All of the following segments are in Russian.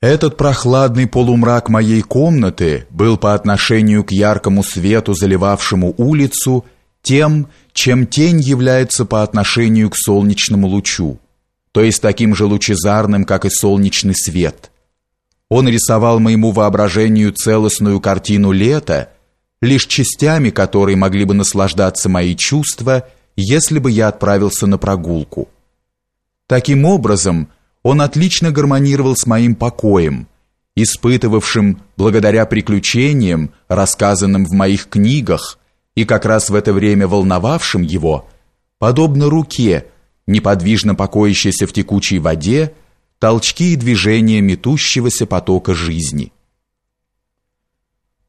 Этот прохладный полумрак моей комнаты был по отношению к яркому свету, заливавшему улицу, тем, чем тень является по отношению к солнечному лучу, то есть таким же лучезарным, как и солнечный свет. Он рисовал моему воображению целостную картину лета, лишь частями которой могли бы наслаждаться мои чувства, если бы я отправился на прогулку. Таким образом, он отлично гармонировал с моим покоем, испытывавшим благодаря приключениям, рассказанным в моих книгах, и как раз в это время волновавшим его, подобно руке, неподвижно покоящейся в текучей воде, толчки и движения метущегося потока жизни.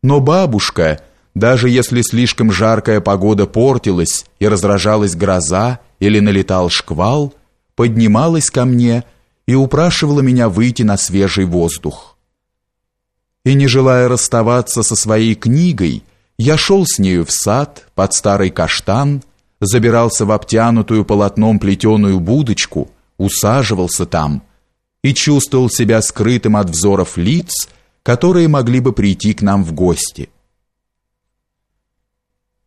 Но бабушка, даже если слишком жаркая погода портилась и разражалась гроза или налетал шквал, поднималась ко мне и упрашивала меня выйти на свежий воздух. И не желая расставаться со своей книгой, я шел с нею в сад под старый каштан, забирался в обтянутую полотном плетеную будочку, усаживался там и чувствовал себя скрытым от взоров лиц, которые могли бы прийти к нам в гости.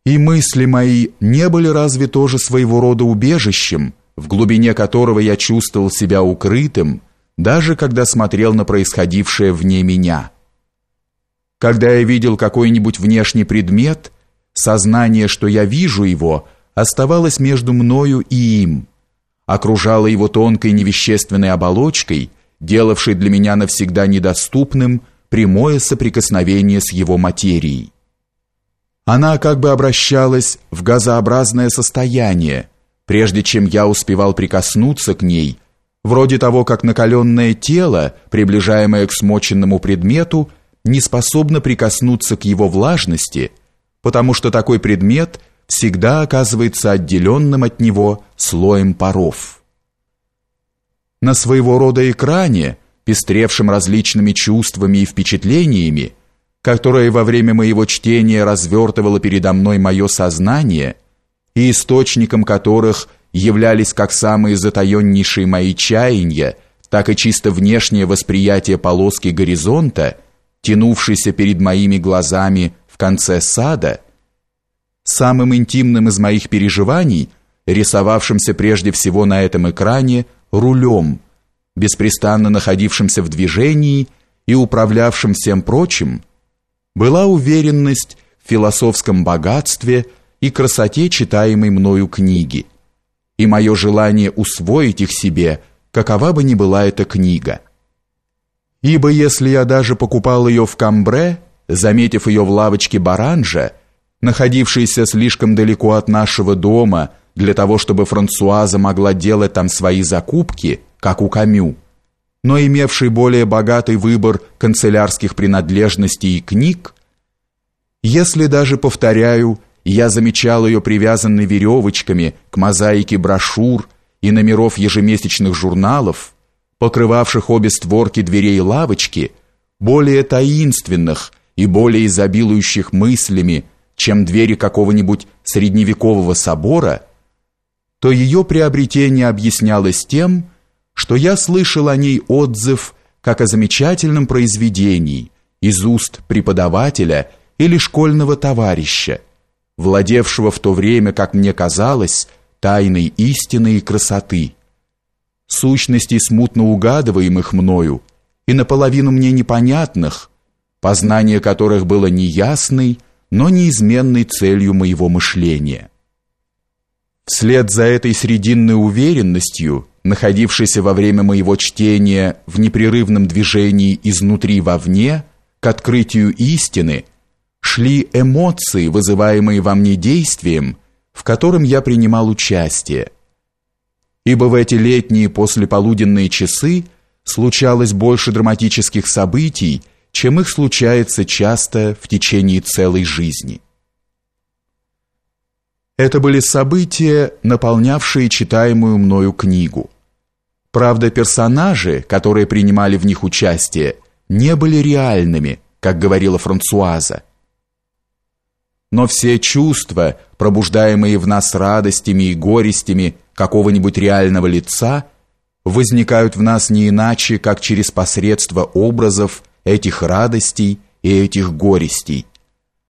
И мысли мои не были разве тоже своего рода убежищем, в глубине которого я чувствовал себя укрытым, даже когда смотрел на происходившее вне меня. Когда я видел какой-нибудь внешний предмет, сознание, что я вижу его, оставалось между мною и им, окружало его тонкой невещественной оболочкой, делавшей для меня навсегда недоступным прямое соприкосновение с его материей. Она как бы обращалась в газообразное состояние, прежде чем я успевал прикоснуться к ней, вроде того, как накаленное тело, приближаемое к смоченному предмету, не способно прикоснуться к его влажности, потому что такой предмет всегда оказывается отделенным от него слоем паров. На своего рода экране, пестревшем различными чувствами и впечатлениями, которое во время моего чтения развертывало передо мной мое сознание – и источником которых являлись как самые затаеннейшие мои чаяния, так и чисто внешнее восприятие полоски горизонта, тянувшейся перед моими глазами в конце сада, самым интимным из моих переживаний, рисовавшимся прежде всего на этом экране, рулем, беспрестанно находившимся в движении и управлявшим всем прочим, была уверенность в философском богатстве – и красоте читаемой мною книги, и мое желание усвоить их себе, какова бы ни была эта книга. Ибо если я даже покупал ее в Камбре, заметив ее в лавочке Баранжа, находившейся слишком далеко от нашего дома для того, чтобы Франсуаза могла делать там свои закупки, как у Камю, но имевший более богатый выбор канцелярских принадлежностей и книг, если даже, повторяю, я замечал ее привязанной веревочками к мозаике брошюр и номеров ежемесячных журналов, покрывавших обе створки дверей лавочки, более таинственных и более изобилующих мыслями, чем двери какого-нибудь средневекового собора, то ее приобретение объяснялось тем, что я слышал о ней отзыв как о замечательном произведении из уст преподавателя или школьного товарища, владевшего в то время, как мне казалось, тайной истины и красоты, сущностей смутно угадываемых мною и наполовину мне непонятных, познание которых было неясной, но неизменной целью моего мышления. Вслед за этой срединной уверенностью, находившейся во время моего чтения в непрерывном движении изнутри вовне, к открытию истины – шли эмоции, вызываемые во мне действием, в котором я принимал участие. Ибо в эти летние послеполуденные часы случалось больше драматических событий, чем их случается часто в течение целой жизни. Это были события, наполнявшие читаемую мною книгу. Правда, персонажи, которые принимали в них участие, не были реальными, как говорила Франсуаза но все чувства, пробуждаемые в нас радостями и горестями какого-нибудь реального лица, возникают в нас не иначе, как через посредство образов этих радостей и этих горестей.